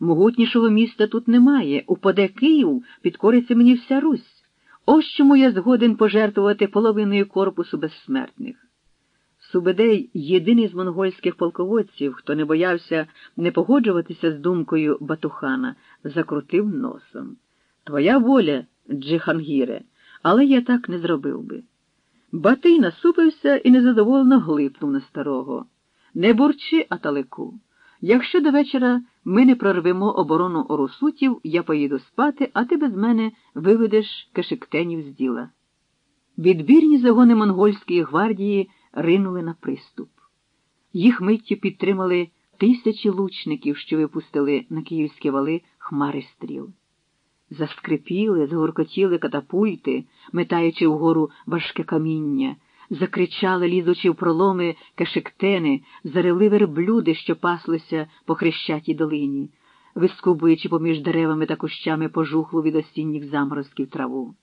Могутнішого міста тут немає. Упаде Київ, підкориться мені вся Русь. Ось чому я згоден пожертвувати половиною корпусу безсмертних. Субедей єдиний з монгольських полководців, хто не боявся не погоджуватися з думкою Батухана, закрутив носом. Твоя воля, Джихангіре, але я так не зробив би. Батий насупився і незадоволено глипнув на старого. Не бурчи, Аталику. Якщо до вечора ми не прорвемо оборону орусутів, я поїду спати, а ти без мене виведеш кешектенів з діла. Відбірні загони монгольської гвардії ринули на приступ. Їх миттю підтримали тисячі лучників, що випустили на київські вали хмари стріл. Заскрипіли, згоркотіли катапульти, метаючи вгору важке каміння, закричали, лізучи в проломи кашектени, зарили верблюди, що паслися по хрещатій долині, вискубуючи поміж деревами та кущами пожухлу від осінніх заморозків траву.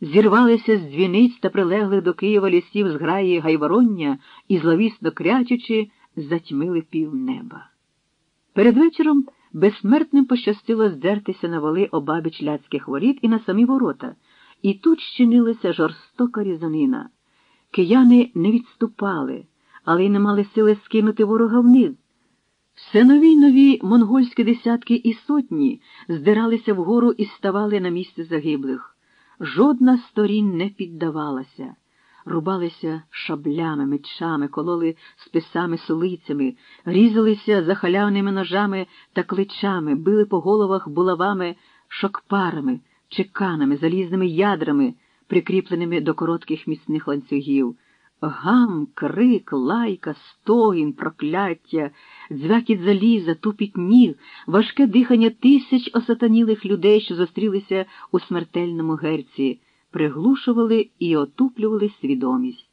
Зірвалися з дзвіниць та прилеглих до Києва лісів зграї гайвороння і, зловісно крячучи, затьмили пів неба. Перед вечором безсмертним пощастило здертися на вали обабіч ляцьких воріт і на самі ворота, і тут щинилася жорстока різанина. Кияни не відступали, але й не мали сили скинути ворога вниз. Все нові й нові монгольські десятки і сотні здиралися вгору і ставали на місце загиблих. Жодна сторін не піддавалася, рубалися шаблями, мечами, кололи списами сулицями, різалися захалявними ножами та кличами, били по головах булавами, шокпарами, чеканами, залізними ядрами, прикріпленими до коротких міцних ланцюгів. Гам, крик, лайка, стогін, прокляття, дзвякіт заліза, тупіт ніг, важке дихання тисяч осатанілих людей, що зустрілися у смертельному герці, приглушували і отуплювали свідомість.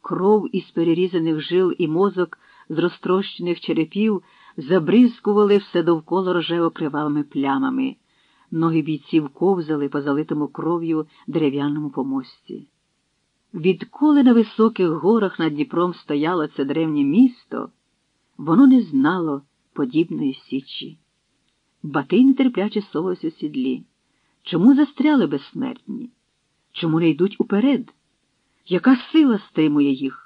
Кров із перерізаних жил і мозок з розтрощених черепів забризкували все довкола рожево кривавими плямами. Ноги бійців ковзали по залитому кров'ю дерев'яному помості. Відколи на високих горах над Дніпром стояло це древнє місто, воно не знало подібної січі. Батий нетерпляче совався у сідлі. Чому застряли безсмертні? Чому не йдуть уперед? Яка сила стримує їх?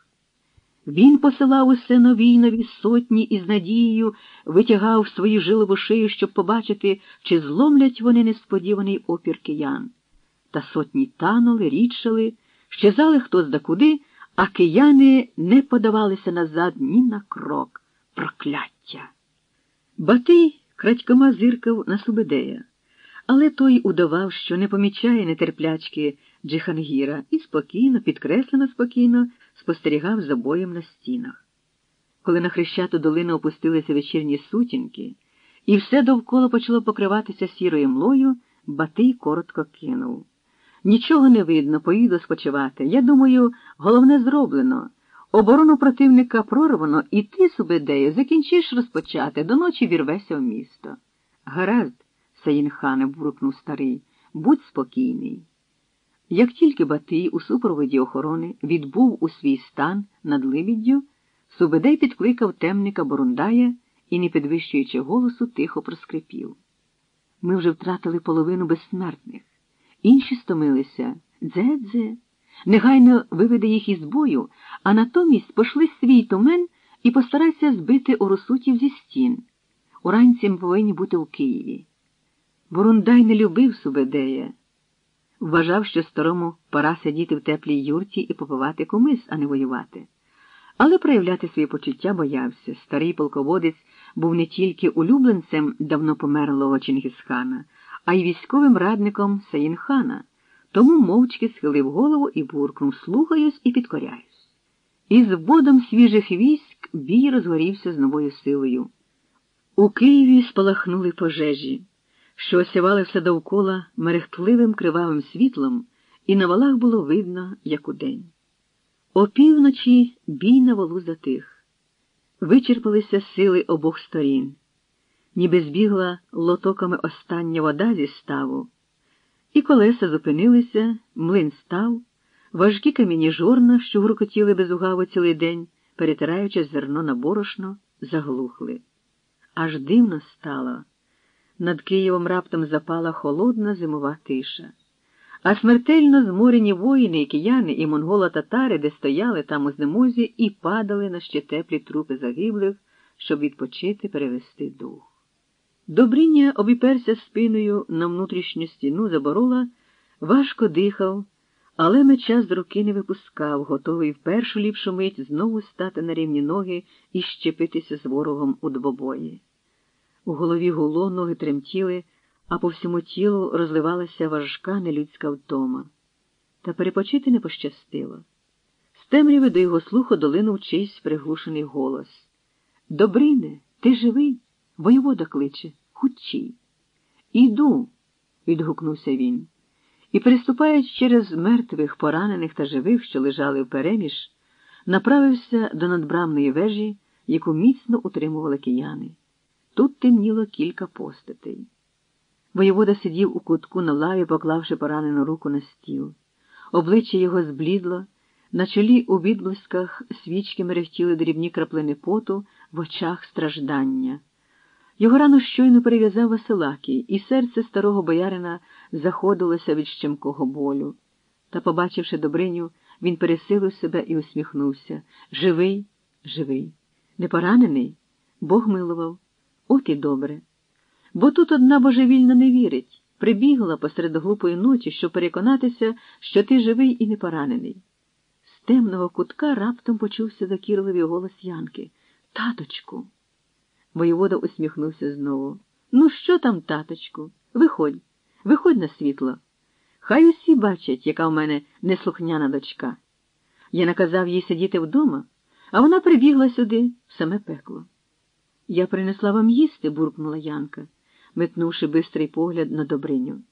Він посилав усе нові нові сотні і з надією витягав свою жилову шию, щоб побачити, чи зломлять вони несподіваний опір киян. Та сотні танули, рідшали, щезали хтось да куди, а кияни не подавалися назад ні на крок. Прокляття. Батий крадькома зиркав на Субедея, але той удавав, що не помічає нетерплячки Джихангіра і спокійно, підкреслено спокійно, спостерігав за боєм на стінах. Коли на хрещату долину опустилися вечірні сутінки, і все довкола почало покриватися сірою млою, Батий коротко кинув. Нічого не видно, поїду спочивати. Я думаю, головне зроблено. Оборону противника прорвано, і ти, Субедею, закінчиш розпочати, до ночі вірвеся в місто. Гаразд, Саїнхане, буркнув старий, будь спокійний. Як тільки Батий у супроводі охорони відбув у свій стан над Либіддю, Субедей підкликав темника Борундая і, не підвищуючи голосу, тихо проскрипів. Ми вже втратили половину безсмертних. Інші стомилися дзе-дзе, негайно виведе їх із бою, а натомість пошли свій тумен і постарайся збити орусутів зі стін. Уранці ми повинні бути у Києві. Бурундай не любив Субедея. Вважав, що старому пора сидіти в теплій юрті і попивати комис, а не воювати. Але проявляти свої почуття боявся. Старий полководець був не тільки улюбленцем давно померлого Чингісхана, а й військовим радником Саїнхана, тому мовчки схилив голову і буркнув слухаюсь і підкоряюсь. Із вводом свіжих військ бій розгорівся з новою силою. У Києві спалахнули пожежі що осявали все довкола мерехтливим кривавим світлом, і на валах було видно, як удень. Опівночі бій на валу затих. Вичерпалися сили обох сторін, ніби збігла лотоками остання вода зі ставу, і колеса зупинилися, млин став, важкі камінні жорна, що гуркотіли безугаво цілий день, перетираючи зерно на борошно, заглухли. Аж дивно стало Над Києвом раптом запала холодна зимова тиша. А смертельно зморені воїни, і кияни, і монголо-татари, де стояли там у знемозі, і падали на ще теплі трупи загиблих, щоб відпочити, перевести дух. Добріння обіперся спиною на внутрішню стіну заборола, важко дихав, але меча з руки не випускав, готовий в першу ліпшу мить знову стати на рівні ноги і щепитися з ворогом у двобої. У голові гуло, ноги тремтіли, а по всьому тілу розливалася важка нелюдська втома. Та перепочити не пощастило. З темряви до його слуху долинув чийсь приглушений голос. Добрине, ти живий? Воєвода кличе, хучій. Іду, відгукнувся він. І, переступаючи через мертвих, поранених та живих, що лежали впереміж, направився до надбрамної вежі, яку міцно утримували кияни. Тут темніло кілька постатей. Воєвода сидів у кутку на лаві, поклавши поранену руку на стіл. Обличчя його зблідло, на чолі у відблисках свічки мерехтіли дрібні краплини поту, в очах страждання. Його рану щойно перев'язав Василакій, і серце старого боярина заходилося від щемкого болю. Та, побачивши Добриню, він пересилив себе і усміхнувся. Живий, живий. Не поранений? Бог милував. От і добре. Бо тут одна божевільна не вірить, прибігла посеред глупої ночі, щоб переконатися, що ти живий і не поранений. З темного кутка раптом почувся закірливий голос Янки. Таточку. Воєвода усміхнувся знову. Ну, що там, таточку? Виходь, виходь на світло. Хай усі бачать, яка в мене неслухняна дочка. Я наказав їй сидіти вдома, а вона прибігла сюди в саме пекло. Я принесла вам їсти, буркнула Янка, метнувши бистрий погляд на Добриню.